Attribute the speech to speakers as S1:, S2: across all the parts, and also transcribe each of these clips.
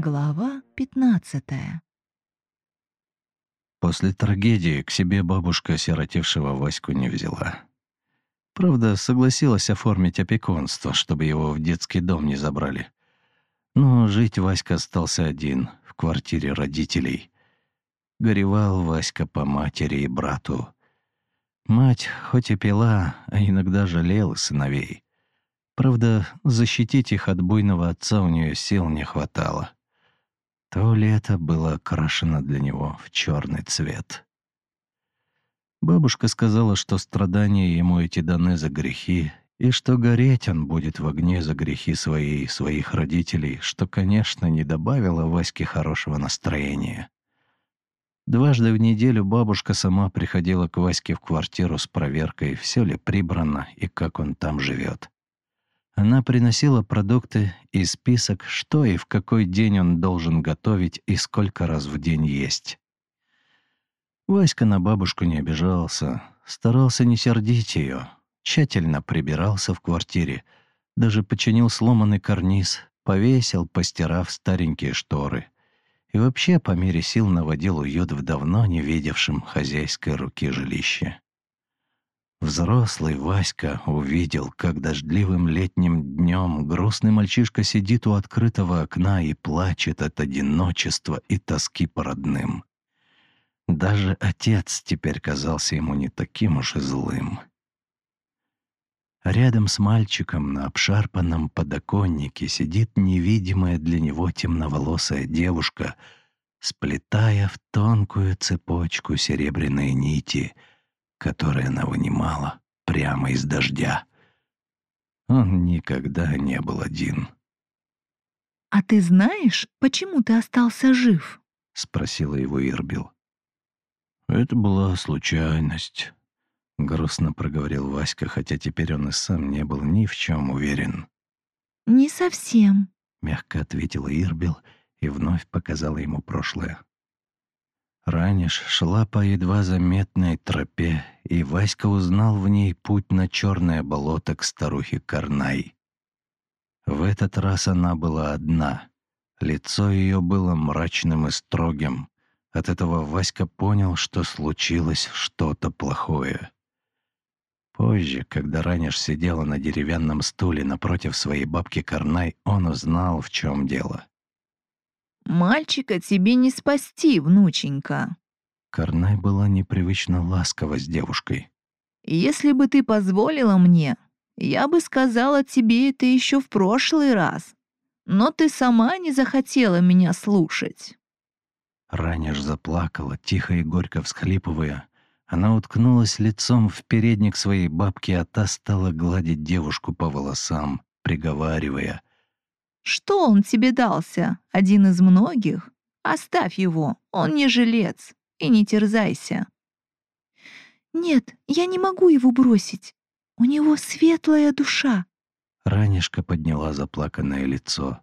S1: Глава 15
S2: После трагедии к себе бабушка осиротевшего Ваську не взяла. Правда, согласилась оформить опекунство, чтобы его в детский дом не забрали. Но жить Васька остался один, в квартире родителей. Горевал Васька по матери и брату. Мать хоть и пила, а иногда жалела сыновей. Правда, защитить их от буйного отца у нее сил не хватало. То лето было окрашено для него в черный цвет. Бабушка сказала, что страдания ему эти даны за грехи, и что гореть он будет в огне за грехи свои и своих родителей, что, конечно, не добавило Ваське хорошего настроения. Дважды в неделю бабушка сама приходила к Ваське в квартиру с проверкой, все ли прибрано и как он там живет. Она приносила продукты и список, что и в какой день он должен готовить и сколько раз в день есть. Васька на бабушку не обижался, старался не сердить ее, тщательно прибирался в квартире, даже починил сломанный карниз, повесил, постирав старенькие шторы. И вообще по мере сил наводил уют в давно не видевшем хозяйской руки жилище. Взрослый Васька увидел, как дождливым летним днем грустный мальчишка сидит у открытого окна и плачет от одиночества и тоски по родным. Даже отец теперь казался ему не таким уж и злым. Рядом с мальчиком на обшарпанном подоконнике сидит невидимая для него темноволосая девушка, сплетая в тонкую цепочку серебряные нити — которые она вынимала прямо из дождя. Он никогда не был один.
S1: «А ты знаешь, почему ты остался жив?»
S2: — спросила его Ирбил. «Это была случайность», — грустно проговорил Васька, хотя теперь он и сам не был ни в чем уверен.
S1: «Не совсем», —
S2: мягко ответила Ирбил и вновь показала ему прошлое. Раниш шла по едва заметной тропе, и Васька узнал в ней путь на черное болото к старухе Карнай. В этот раз она была одна. Лицо ее было мрачным и строгим. От этого Васька понял, что случилось что-то плохое. Позже, когда Раниш сидела на деревянном стуле напротив своей бабки Карнай, он узнал, в чем дело.
S1: Мальчика тебе не спасти, внученька.
S2: Карнай была непривычно ласкова с девушкой.
S1: Если бы ты позволила мне, я бы сказала тебе это еще в прошлый раз. Но ты сама не захотела меня слушать.
S2: Ранеж заплакала, тихо и горько всхлипывая. Она уткнулась лицом в передник своей бабки, а та стала гладить девушку по волосам, приговаривая —
S1: что он тебе дался? Один из многих? Оставь его, он не жилец, и не терзайся. Нет, я не могу его бросить. У него светлая душа.
S2: Ранешка подняла заплаканное лицо.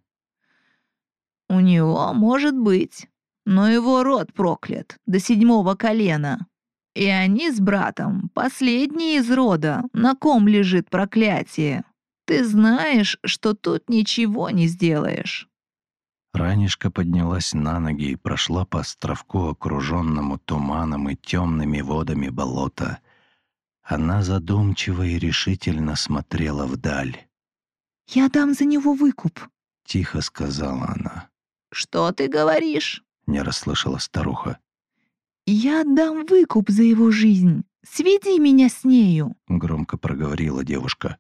S1: У него может быть, но его род проклят до седьмого колена. И они с братом последние из рода, на ком лежит проклятие. Ты знаешь, что тут ничего не сделаешь».
S2: Ранишка поднялась на ноги и прошла по островку, окруженному туманом и темными водами болота. Она задумчиво и решительно смотрела вдаль.
S1: «Я дам за него выкуп», —
S2: тихо сказала она.
S1: «Что ты говоришь?»
S2: — не расслышала старуха.
S1: «Я дам выкуп за его жизнь. Сведи меня с нею», —
S2: громко проговорила девушка.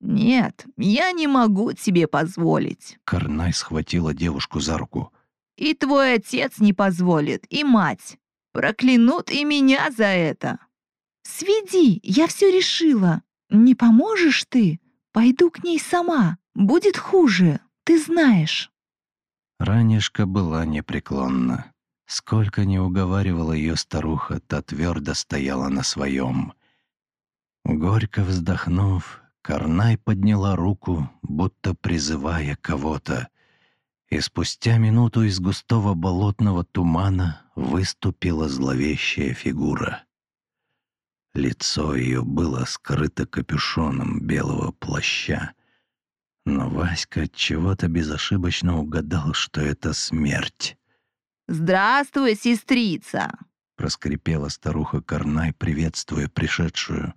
S1: «Нет, я не могу тебе позволить».
S2: Карнай схватила девушку за руку.
S1: «И твой отец не позволит, и мать. Проклянут и меня за это». «Сведи, я все решила. Не поможешь ты? Пойду к ней сама. Будет хуже, ты знаешь».
S2: Ранешка была непреклонна. Сколько не уговаривала ее старуха, та твердо стояла на своем. Горько вздохнув, Карнай подняла руку, будто призывая кого-то, и спустя минуту из густого болотного тумана выступила зловещая фигура. Лицо ее было скрыто капюшоном белого плаща, Но Васька чего-то безошибочно угадал, что это смерть.
S1: «Здравствуй, сестрица!»
S2: — проскрипела старуха Карнай, приветствуя пришедшую.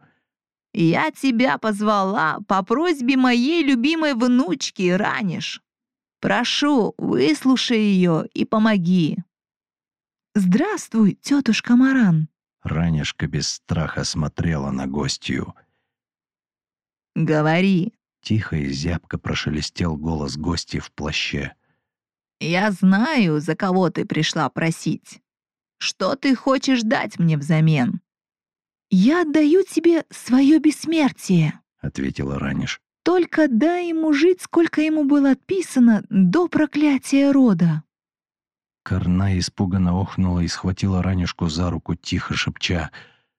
S1: «Я тебя позвала по просьбе моей любимой внучки, Раниш. Прошу, выслушай ее и помоги». «Здравствуй, тетушка Маран!»
S2: Ранешка без страха смотрела на гостью.
S1: «Говори!»
S2: — тихо и зябко прошелестел голос гости в плаще.
S1: «Я знаю, за кого ты пришла просить. Что ты хочешь дать мне взамен?» «Я отдаю тебе свое бессмертие», —
S2: ответила Раниш.
S1: «Только дай ему жить, сколько ему было отписано до проклятия рода».
S2: Карна испуганно охнула и схватила Ранюшку за руку, тихо шепча.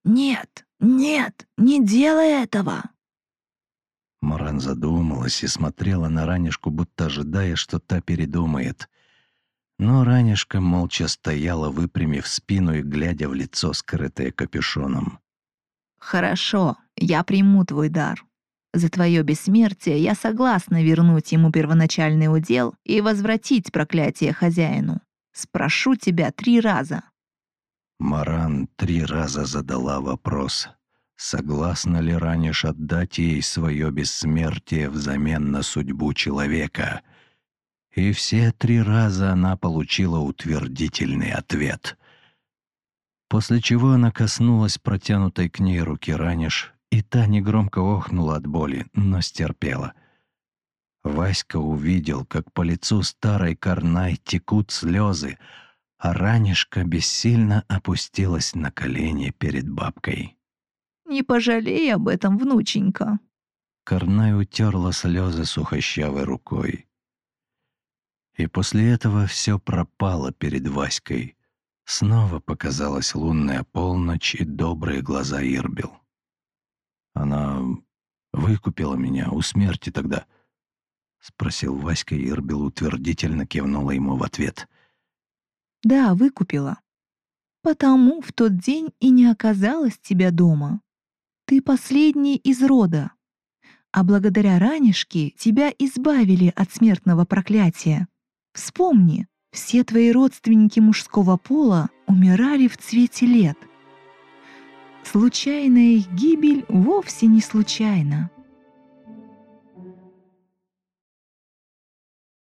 S1: «Нет, нет, не делай этого!»
S2: Маран задумалась и смотрела на Ранюшку, будто ожидая, что та передумает. Но Ранюшка молча стояла, выпрямив спину и глядя в лицо, скрытое капюшоном.
S1: «Хорошо, я приму твой дар. За твое бессмертие я согласна вернуть ему первоначальный удел и возвратить проклятие хозяину. Спрошу тебя три раза».
S2: Маран три раза задала вопрос, согласна ли Раниш отдать ей свое бессмертие взамен на судьбу человека. И все три раза она получила утвердительный ответ. После чего она коснулась протянутой к ней руки Раниш, и та негромко охнула от боли, но стерпела — Васька увидел, как по лицу старой Карнай текут слезы, а ранешка бессильно опустилась на колени перед бабкой.
S1: «Не пожалей об этом, внученька!»
S2: Карнай утерла слезы сухощавой рукой. И после этого все пропало перед Васькой. Снова показалась лунная полночь и добрые глаза Ирбил. Она выкупила меня у смерти тогда —— спросил Васька, и Ирбил утвердительно кивнула ему в ответ.
S1: «Да, выкупила. Потому в тот день и не оказалось тебя дома. Ты последний из рода. А благодаря ранешке тебя избавили от смертного проклятия. Вспомни, все твои родственники мужского пола умирали в цвете лет. Случайная их гибель вовсе не случайна.